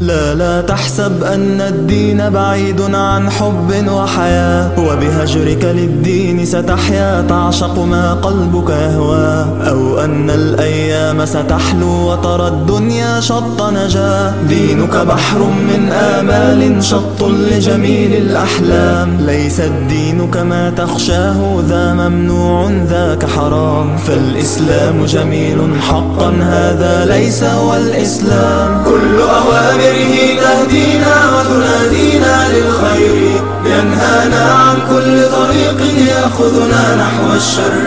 لا لا تحسب أن الدين بعيد عن حب وحياة وبهجرك للدين ستحيا تعشق ما قلبك يهوى أو أن الأيام ستحلو وترى الدنيا شط نجاة دينك بحر من آمال شط لجميل الأحلام. ليس الدين كما تخشاه ذا ممنوع ذاك حرام. فالإسلام جميل حقا هذا ليس هو الإسلام كل أوامر بأمره تهدينا وتنادينا للخير. ينهانا عن كل طريق يأخذنا نحو الشر.